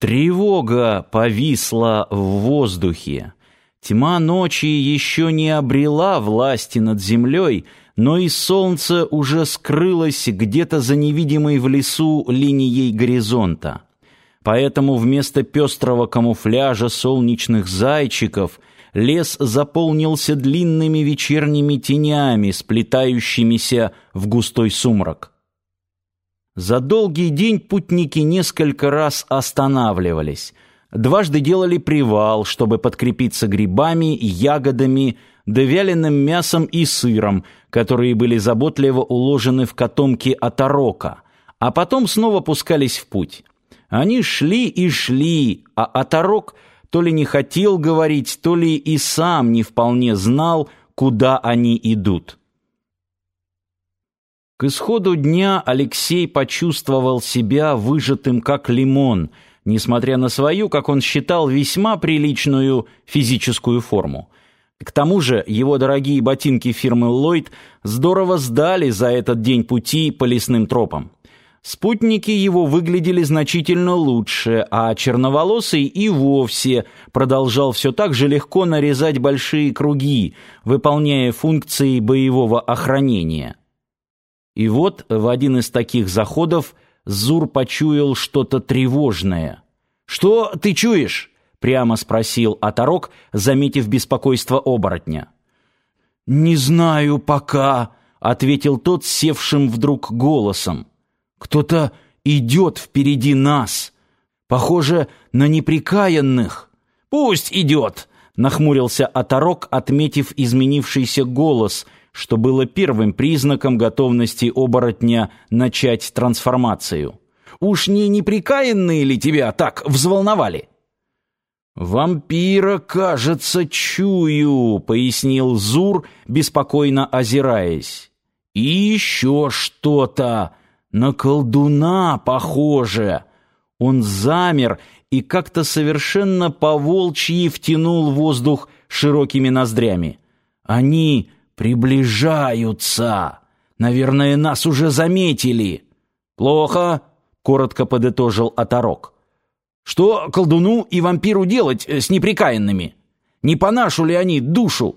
Тревога повисла в воздухе. Тьма ночи еще не обрела власти над землей, но и солнце уже скрылось где-то за невидимой в лесу линией горизонта. Поэтому вместо пестрого камуфляжа солнечных зайчиков лес заполнился длинными вечерними тенями, сплетающимися в густой сумрак. За долгий день путники несколько раз останавливались. Дважды делали привал, чтобы подкрепиться грибами, ягодами, да вяленым мясом и сыром, которые были заботливо уложены в котомки оторока, а потом снова пускались в путь. Они шли и шли, а оторок то ли не хотел говорить, то ли и сам не вполне знал, куда они идут. К исходу дня Алексей почувствовал себя выжатым как лимон, несмотря на свою, как он считал, весьма приличную физическую форму. К тому же его дорогие ботинки фирмы Lloyd здорово сдали за этот день пути по лесным тропам. Спутники его выглядели значительно лучше, а черноволосый и вовсе продолжал все так же легко нарезать большие круги, выполняя функции боевого охранения. И вот в один из таких заходов Зур почуял что-то тревожное. «Что ты чуешь?» — прямо спросил Оторок, заметив беспокойство оборотня. «Не знаю пока», — ответил тот севшим вдруг голосом. «Кто-то идет впереди нас. Похоже на неприкаянных». «Пусть идет», — нахмурился Оторок, отметив изменившийся голос — что было первым признаком готовности оборотня начать трансформацию. «Уж не неприкаянные ли тебя так взволновали?» «Вампира, кажется, чую», — пояснил Зур, беспокойно озираясь. «И еще что-то. На колдуна похоже». Он замер и как-то совершенно по-волчьи втянул воздух широкими ноздрями. «Они «Приближаются! Наверное, нас уже заметили!» «Плохо!» — коротко подытожил Оторок. «Что колдуну и вампиру делать с неприкаянными? Не понашу ли они душу?»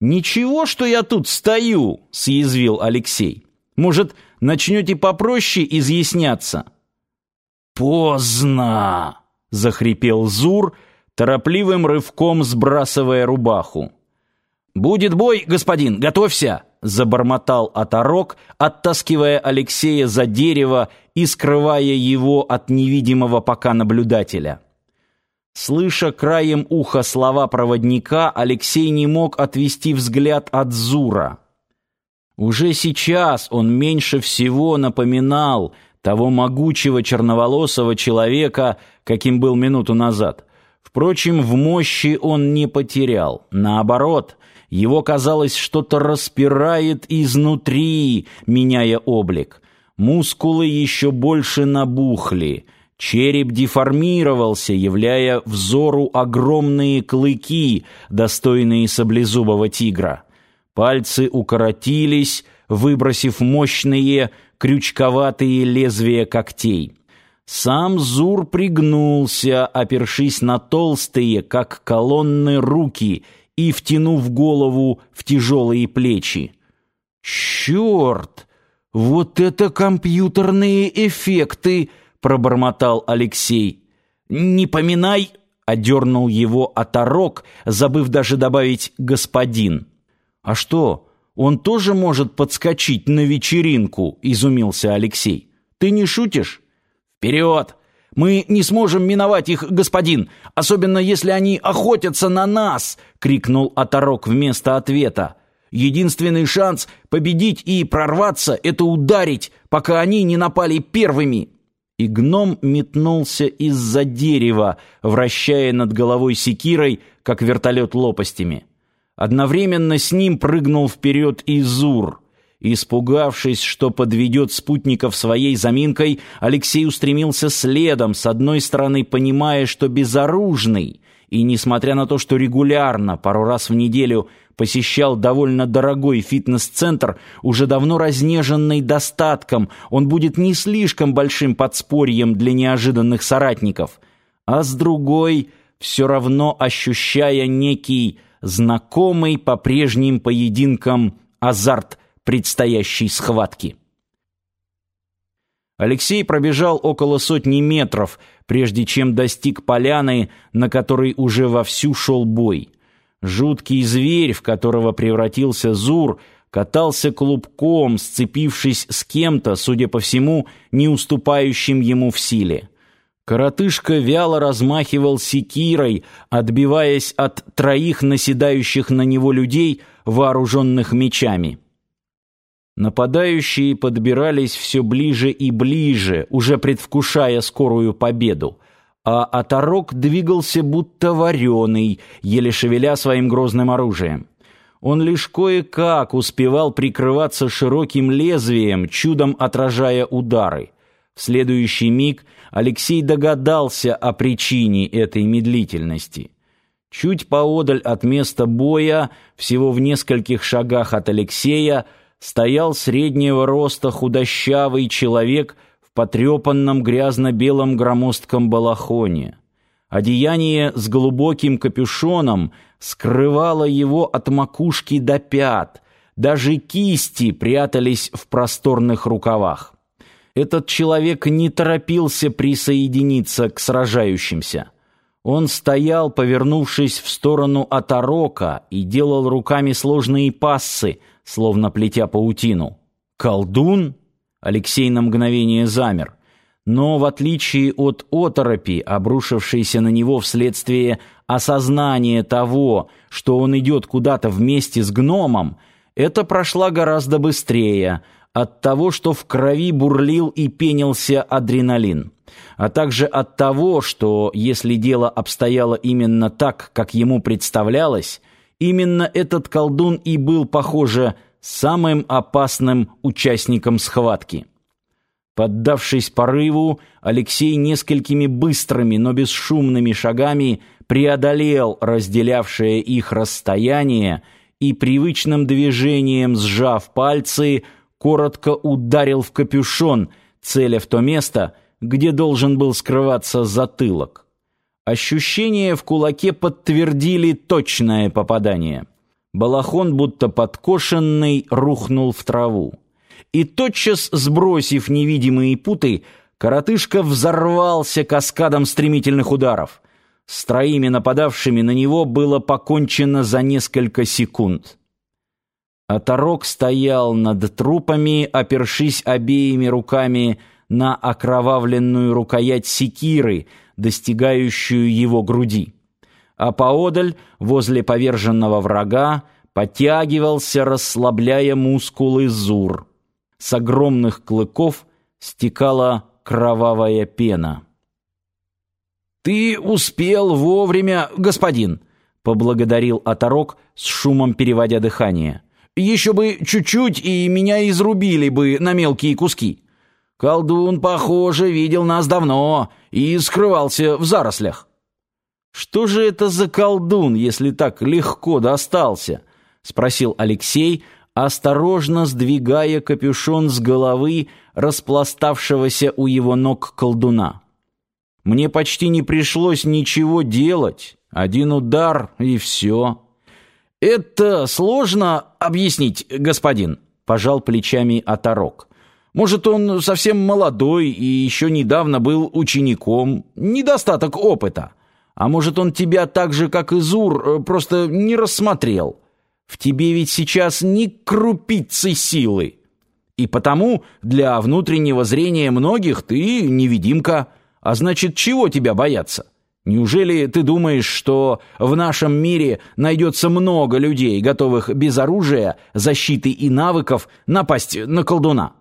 «Ничего, что я тут стою!» — съязвил Алексей. «Может, начнете попроще изъясняться?» «Поздно!» — захрипел Зур, торопливым рывком сбрасывая рубаху. «Будет бой, господин, готовься!» — забормотал оторок, оттаскивая Алексея за дерево и скрывая его от невидимого пока наблюдателя. Слыша краем уха слова проводника, Алексей не мог отвести взгляд от Зура. Уже сейчас он меньше всего напоминал того могучего черноволосого человека, каким был минуту назад. Впрочем, в мощи он не потерял. Наоборот, его, казалось, что-то распирает изнутри, меняя облик. Мускулы еще больше набухли. Череп деформировался, являя взору огромные клыки, достойные саблезубого тигра. Пальцы укоротились, выбросив мощные, крючковатые лезвия когтей. Сам Зур пригнулся, опершись на толстые, как колонны, руки — и втянув голову в тяжелые плечи. «Черт! Вот это компьютерные эффекты!» — пробормотал Алексей. «Не поминай!» — одернул его оторок, забыв даже добавить «господин». «А что, он тоже может подскочить на вечеринку?» — изумился Алексей. «Ты не шутишь?» «Вперед! Мы не сможем миновать их, господин, особенно если они охотятся на нас!» — крикнул оторок вместо ответа. «Единственный шанс победить и прорваться — это ударить, пока они не напали первыми!» И гном метнулся из-за дерева, вращая над головой секирой, как вертолет лопастями. Одновременно с ним прыгнул вперед Изур — Испугавшись, что подведет спутников своей заминкой, Алексей устремился следом, с одной стороны понимая, что безоружный, и, несмотря на то, что регулярно, пару раз в неделю, посещал довольно дорогой фитнес-центр, уже давно разнеженный достатком, он будет не слишком большим подспорьем для неожиданных соратников, а с другой, все равно ощущая некий знакомый по прежним поединкам азарт предстоящей схватки. Алексей пробежал около сотни метров, прежде чем достиг поляны, на которой уже вовсю шел бой. Жуткий зверь, в которого превратился Зур, катался клубком, сцепившись с кем-то, судя по всему, не уступающим ему в силе. Коротышка вяло размахивал секирой, отбиваясь от троих наседающих на него людей, вооруженных мечами. Нападающие подбирались все ближе и ближе, уже предвкушая скорую победу, а оторок двигался будто вареный, еле шевеля своим грозным оружием. Он лишь кое-как успевал прикрываться широким лезвием, чудом отражая удары. В следующий миг Алексей догадался о причине этой медлительности. Чуть поодаль от места боя, всего в нескольких шагах от Алексея, стоял среднего роста худощавый человек в потрепанном грязно-белом громоздком балахоне. Одеяние с глубоким капюшоном скрывало его от макушки до пят, даже кисти прятались в просторных рукавах. Этот человек не торопился присоединиться к сражающимся. Он стоял, повернувшись в сторону Атарока, и делал руками сложные пассы, словно плетя паутину. «Колдун?» Алексей на мгновение замер. Но в отличие от оторопи, обрушившейся на него вследствие осознания того, что он идет куда-то вместе с гномом, это прошла гораздо быстрее от того, что в крови бурлил и пенился адреналин, а также от того, что, если дело обстояло именно так, как ему представлялось, Именно этот колдун и был, похоже, самым опасным участником схватки. Поддавшись порыву, Алексей несколькими быстрыми, но бесшумными шагами преодолел разделявшее их расстояние и привычным движением, сжав пальцы, коротко ударил в капюшон, целя в то место, где должен был скрываться затылок. Ощущения в кулаке подтвердили точное попадание. Балахон, будто подкошенный, рухнул в траву. И тотчас, сбросив невидимые путы, коротышка взорвался каскадом стремительных ударов. С троими нападавшими на него было покончено за несколько секунд. Оторок стоял над трупами, опершись обеими руками на окровавленную рукоять секиры, достигающую его груди. А поодаль, возле поверженного врага, подтягивался, расслабляя мускулы Зур. С огромных клыков стекала кровавая пена. «Ты успел вовремя, господин!» — поблагодарил оторок с шумом переводя дыхание. «Еще бы чуть-чуть, и меня изрубили бы на мелкие куски!» Колдун, похоже, видел нас давно и скрывался в зарослях. Что же это за колдун, если так легко достался? спросил Алексей, осторожно сдвигая капюшон с головы распластавшегося у его ног колдуна. Мне почти не пришлось ничего делать, один удар и все. Это сложно объяснить, господин, пожал плечами Оторок. Может, он совсем молодой и еще недавно был учеником, недостаток опыта. А может, он тебя так же, как и Зур, э, просто не рассмотрел. В тебе ведь сейчас ни крупицы силы. И потому для внутреннего зрения многих ты невидимка. А значит, чего тебя бояться? Неужели ты думаешь, что в нашем мире найдется много людей, готовых без оружия, защиты и навыков напасть на колдуна?